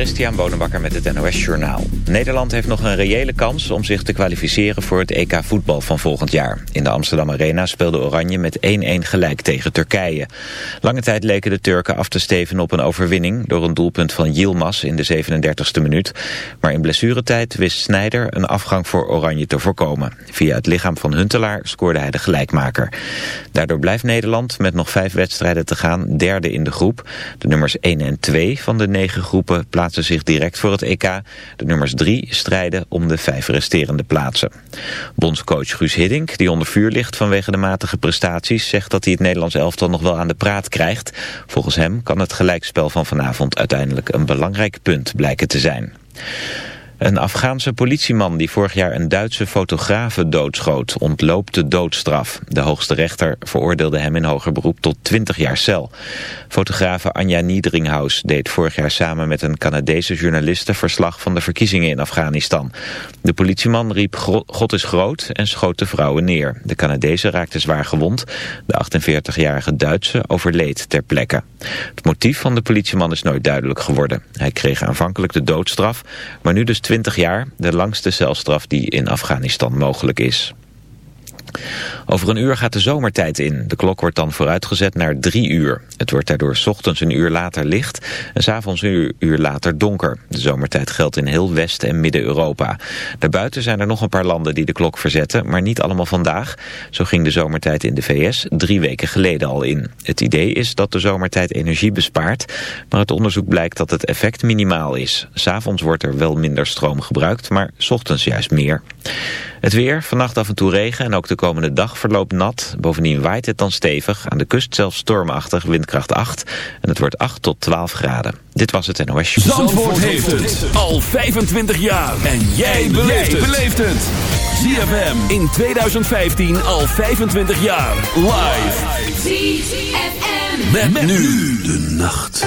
Christian Bonenbakker met het NOS Journaal. Nederland heeft nog een reële kans om zich te kwalificeren voor het EK voetbal van volgend jaar. In de Amsterdam Arena speelde Oranje met 1-1 gelijk tegen Turkije. Lange tijd leken de Turken af te steven op een overwinning... door een doelpunt van Yilmaz in de 37e minuut. Maar in blessuretijd wist Snijder een afgang voor Oranje te voorkomen. Via het lichaam van Huntelaar scoorde hij de gelijkmaker. Daardoor blijft Nederland met nog vijf wedstrijden te gaan derde in de groep. De nummers 1 en 2 van de negen groepen plaatsen zich direct voor het EK. De nummers 3 strijden om de vijf resterende plaatsen. Bondscoach Guus Hiddink, die onder vuur ligt vanwege de matige prestaties... zegt dat hij het Nederlands elftal nog wel aan de praat krijgt. Volgens hem kan het gelijkspel van vanavond uiteindelijk een belangrijk punt blijken te zijn. Een Afghaanse politieman die vorig jaar een Duitse fotografe doodschoot ontloopt de doodstraf. De hoogste rechter veroordeelde hem in hoger beroep tot 20 jaar cel. Fotografe Anja Niedringhaus deed vorig jaar samen met een Canadese journaliste verslag van de verkiezingen in Afghanistan. De politieman riep God is groot en schoot de vrouwen neer. De Canadese raakte zwaar gewond. De 48-jarige Duitse overleed ter plekke. Het motief van de politieman is nooit duidelijk geworden. Hij kreeg aanvankelijk de doodstraf, maar nu dus 20 jaar, de langste celstraf die in Afghanistan mogelijk is. Over een uur gaat de zomertijd in. De klok wordt dan vooruitgezet naar drie uur. Het wordt daardoor s ochtends een uur later licht en s avonds een uur, later donker. De zomertijd geldt in heel West- en Midden-Europa. Daarbuiten zijn er nog een paar landen die de klok verzetten, maar niet allemaal vandaag. Zo ging de zomertijd in de VS drie weken geleden al in. Het idee is dat de zomertijd energie bespaart, maar het onderzoek blijkt dat het effect minimaal is. S'avonds wordt er wel minder stroom gebruikt, maar s ochtends juist meer. Het weer, vannacht af en toe regen en ook de komende dag verloopt nat. Bovendien waait het dan stevig, aan de kust zelfs stormachtig, windkracht 8. En het wordt 8 tot 12 graden. Dit was het NOS Show. Zandvoort, heeft het al 25 jaar. En jij beleeft het. ZFM in 2015 al 25 jaar. Live. ZFM. met nu de nacht.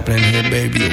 happening here, baby.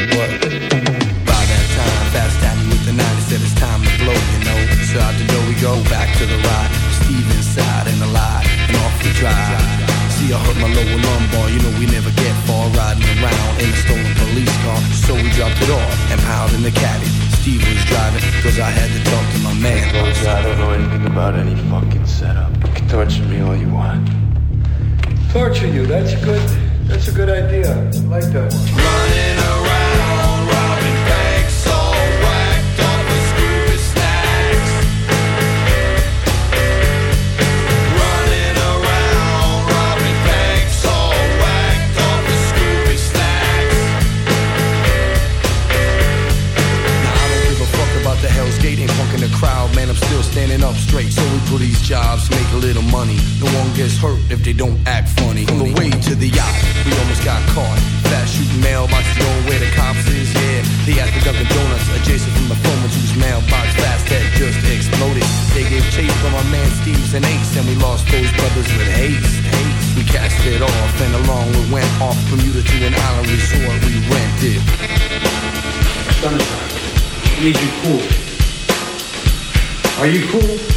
in the crowd, man, I'm still standing up straight. So we pull these jobs, make a little money. No one gets hurt if they don't act funny. On the way to the yacht, we almost got caught. Fast shooting mailbox, going where the cops is, yeah. They at the Dunkin' Donuts, adjacent from the phone, whose mailbox fast that just exploded. They gave chase from our man Steve's and Ace, and we lost those brothers with haste. We cast it off, and along we went off Bermuda to an island resort we rented. Sunshine, need you cool. Are you cool?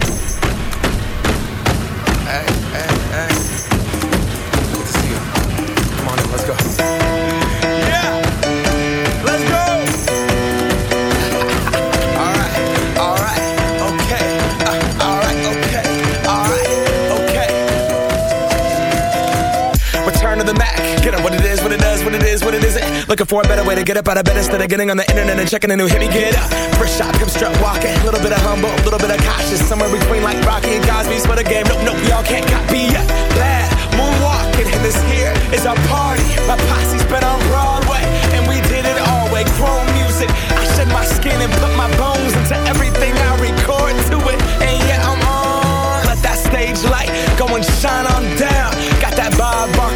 Is, what it does, what it is, what it isn't. Looking for a better way to get up out of bed instead of getting on the internet and checking a new hit. Me get up. First shot, come strut walking. A little bit of humble, a little bit of cautious. Somewhere between like Rocky and Cosby's for the game. Nope, nope, y'all can't copy yet. Glad moonwalking, and this here is our party. My posse's been on Broadway, and we did it all way. Chrome music. I shed my skin and put my bones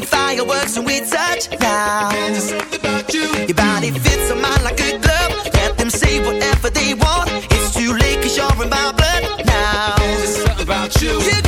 Fireworks and we touch now. There's something about you. Your body fits on mine like a glove. Let them say whatever they want. It's too late cause you're in my blood now. There's something about you. You